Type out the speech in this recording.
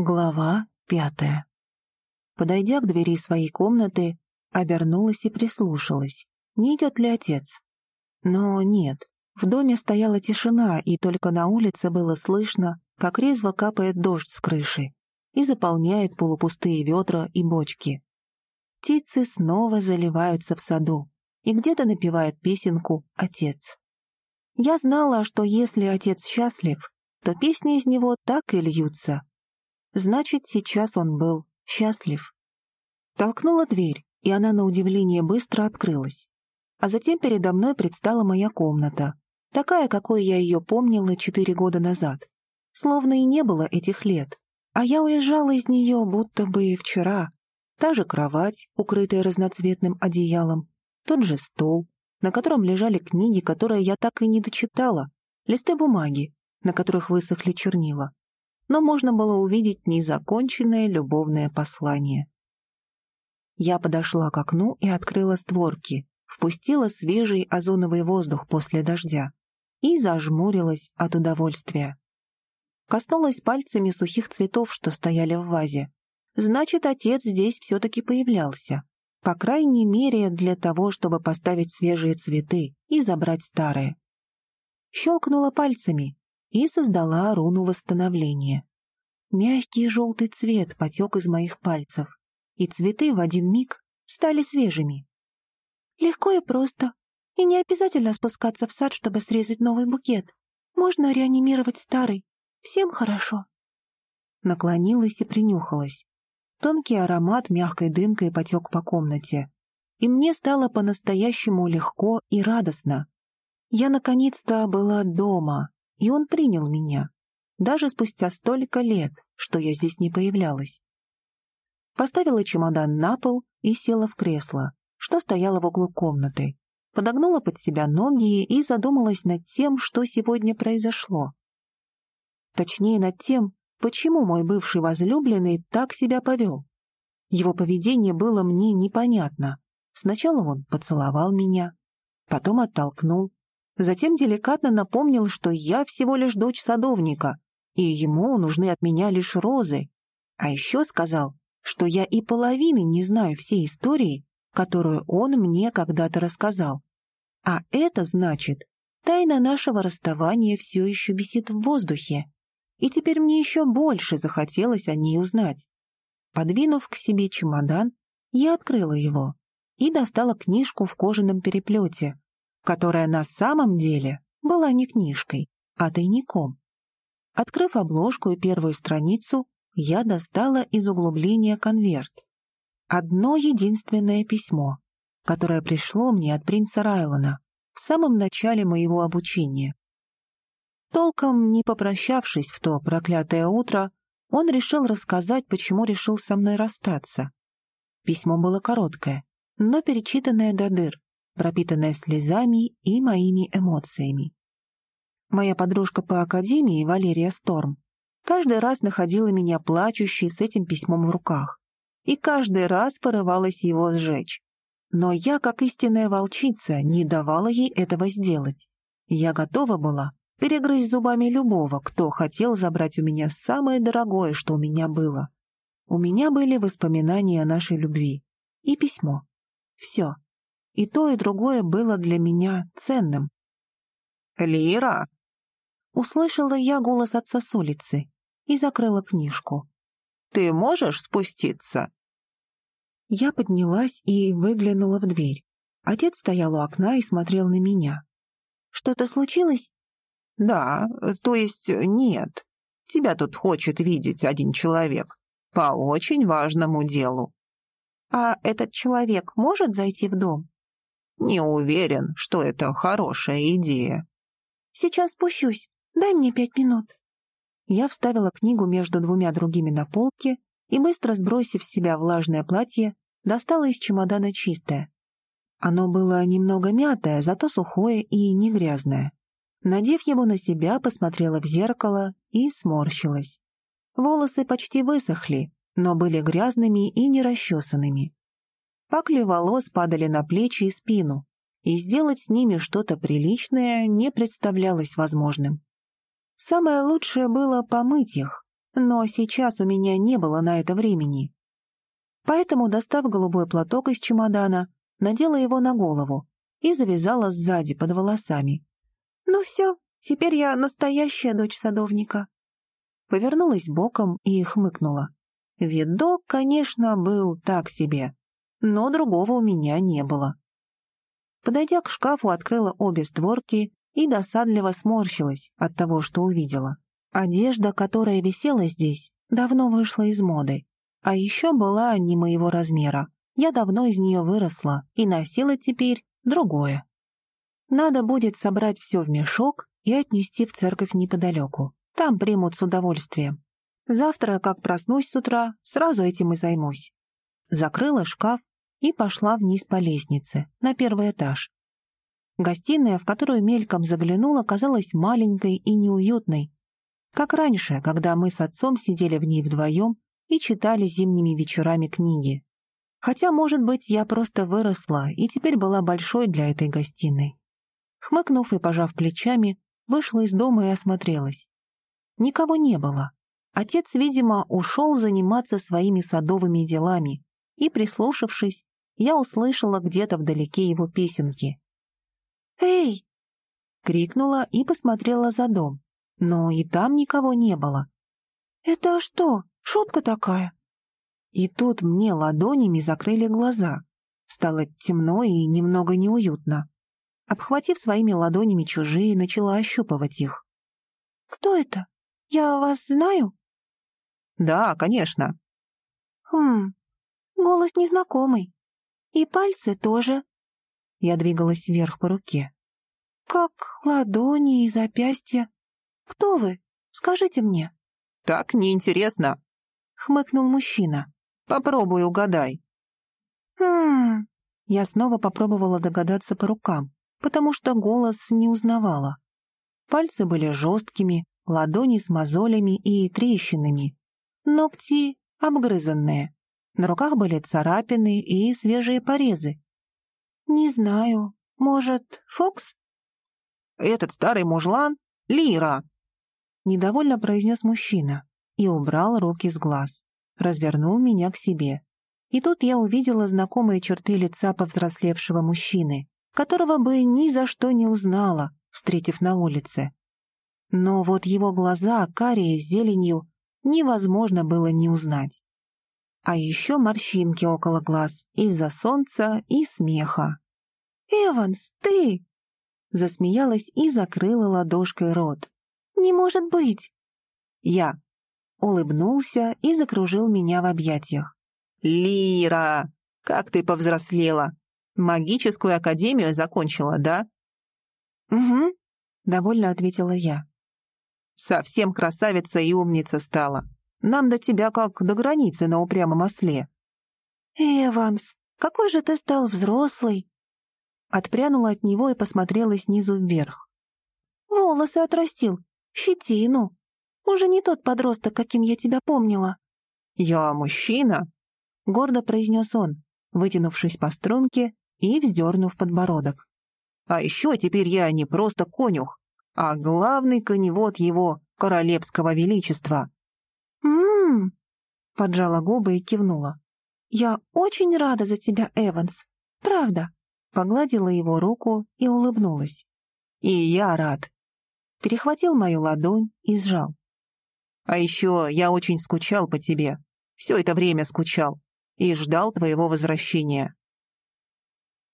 Глава пятая. Подойдя к двери своей комнаты, обернулась и прислушалась, не идет ли отец. Но нет, в доме стояла тишина, и только на улице было слышно, как резво капает дождь с крыши и заполняет полупустые ведра и бочки. Птицы снова заливаются в саду, и где-то напевает песенку «Отец». Я знала, что если отец счастлив, то песни из него так и льются. Значит, сейчас он был счастлив. Толкнула дверь, и она на удивление быстро открылась. А затем передо мной предстала моя комната, такая, какой я ее помнила четыре года назад. Словно и не было этих лет. А я уезжала из нее, будто бы и вчера. Та же кровать, укрытая разноцветным одеялом, тот же стол, на котором лежали книги, которые я так и не дочитала, листы бумаги, на которых высохли чернила. Но можно было увидеть незаконченное любовное послание. Я подошла к окну и открыла створки, впустила свежий озоновый воздух после дождя и зажмурилась от удовольствия. Коснулась пальцами сухих цветов, что стояли в вазе. Значит, отец здесь все-таки появлялся. По крайней мере, для того, чтобы поставить свежие цветы и забрать старые. Щелкнула пальцами и создала руну восстановления. Мягкий желтый цвет потек из моих пальцев, и цветы в один миг стали свежими. Легко и просто. И не обязательно спускаться в сад, чтобы срезать новый букет. Можно реанимировать старый. Всем хорошо. Наклонилась и принюхалась. Тонкий аромат мягкой дымкой потек по комнате. И мне стало по-настоящему легко и радостно. Я наконец-то была дома, и он принял меня. Даже спустя столько лет, что я здесь не появлялась. Поставила чемодан на пол и села в кресло, что стояло в углу комнаты. Подогнула под себя ноги и задумалась над тем, что сегодня произошло. Точнее, над тем, почему мой бывший возлюбленный так себя повел. Его поведение было мне непонятно. Сначала он поцеловал меня, потом оттолкнул, затем деликатно напомнил, что я всего лишь дочь садовника, и ему нужны от меня лишь розы. А еще сказал, что я и половины не знаю всей истории, которую он мне когда-то рассказал. А это значит, тайна нашего расставания все еще висит в воздухе и теперь мне еще больше захотелось о ней узнать. Подвинув к себе чемодан, я открыла его и достала книжку в кожаном переплете, которая на самом деле была не книжкой, а тайником. Открыв обложку и первую страницу, я достала из углубления конверт. Одно единственное письмо, которое пришло мне от принца Райлона в самом начале моего обучения. Толком не попрощавшись в то проклятое утро, он решил рассказать, почему решил со мной расстаться. Письмо было короткое, но перечитанное до дыр, пропитанное слезами и моими эмоциями. Моя подружка по академии, Валерия Сторм, каждый раз находила меня плачущей с этим письмом в руках и каждый раз порывалась его сжечь. Но я, как истинная волчица, не давала ей этого сделать. Я готова была перегрызть зубами любого, кто хотел забрать у меня самое дорогое, что у меня было. У меня были воспоминания о нашей любви и письмо. Все. И то, и другое было для меня ценным. «Лира!» Услышала я голос отца с улицы и закрыла книжку. «Ты можешь спуститься?» Я поднялась и выглянула в дверь. Отец стоял у окна и смотрел на меня. «Что-то случилось?» «Да, то есть нет. Тебя тут хочет видеть один человек. По очень важному делу». «А этот человек может зайти в дом?» «Не уверен, что это хорошая идея». «Сейчас спущусь. Дай мне пять минут». Я вставила книгу между двумя другими на полке и, быстро сбросив с себя влажное платье, достала из чемодана чистое. Оно было немного мятое, зато сухое и не грязное. Надев его на себя, посмотрела в зеркало и сморщилась. Волосы почти высохли, но были грязными и нерасчесанными. Пакли волос падали на плечи и спину, и сделать с ними что-то приличное не представлялось возможным. Самое лучшее было помыть их, но сейчас у меня не было на это времени. Поэтому, достав голубой платок из чемодана, надела его на голову и завязала сзади под волосами. «Ну все, теперь я настоящая дочь садовника». Повернулась боком и хмыкнула. Видок, конечно, был так себе, но другого у меня не было. Подойдя к шкафу, открыла обе створки и досадливо сморщилась от того, что увидела. Одежда, которая висела здесь, давно вышла из моды, а еще была не моего размера. Я давно из нее выросла и носила теперь другое. Надо будет собрать все в мешок и отнести в церковь неподалеку. Там примут с удовольствием. Завтра, как проснусь с утра, сразу этим и займусь. Закрыла шкаф и пошла вниз по лестнице, на первый этаж. Гостиная, в которую мельком заглянула, казалась маленькой и неуютной, как раньше, когда мы с отцом сидели в ней вдвоем и читали зимними вечерами книги. Хотя, может быть, я просто выросла и теперь была большой для этой гостиной. Хмыкнув и пожав плечами, вышла из дома и осмотрелась. Никого не было. Отец, видимо, ушел заниматься своими садовыми делами, и, прислушавшись, я услышала где-то вдалеке его песенки. «Эй!» — крикнула и посмотрела за дом, но и там никого не было. «Это что, шутка такая?» И тут мне ладонями закрыли глаза. Стало темно и немного неуютно. Обхватив своими ладонями чужие, начала ощупывать их. «Кто это? Я вас знаю?» «Да, конечно». «Хм, голос незнакомый. И пальцы тоже. Я двигалась вверх по руке. Как ладони и запястья. Кто вы? Скажите мне. Так неинтересно. Хмыкнул мужчина. Попробуй угадай. Хм. Я снова попробовала догадаться по рукам, потому что голос не узнавала. Пальцы были жесткими, ладони с мозолями и трещинами, ногти обгрызанные. На руках были царапины и свежие порезы. «Не знаю. Может, Фокс?» «Этот старый мужлан — Лира!» Недовольно произнес мужчина и убрал руки с глаз. Развернул меня к себе. И тут я увидела знакомые черты лица повзрослевшего мужчины, которого бы ни за что не узнала, встретив на улице. Но вот его глаза, карие с зеленью, невозможно было не узнать а еще морщинки около глаз из-за солнца и смеха. «Эванс, ты!» Засмеялась и закрыла ладошкой рот. «Не может быть!» «Я!» Улыбнулся и закружил меня в объятиях. «Лира! Как ты повзрослела! Магическую академию закончила, да?» «Угу», — довольно ответила я. «Совсем красавица и умница стала. Нам до тебя как до границы на упрямом осле». «Эванс, какой же ты стал взрослый!» Отпрянула от него и посмотрела снизу вверх. «Волосы отрастил, щетину. Уже не тот подросток, каким я тебя помнила». «Я мужчина», — гордо произнес он, вытянувшись по струнке и вздернув подбородок. «А еще теперь я не просто конюх, а главный коневод его королевского величества». «М-м-м!» поджала губы и кивнула. «Я очень рада за тебя, Эванс. Правда». Погладила его руку и улыбнулась. «И я рад». Перехватил мою ладонь и сжал. «А еще я очень скучал по тебе. Все это время скучал. И ждал твоего возвращения.